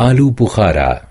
آلو بخارا.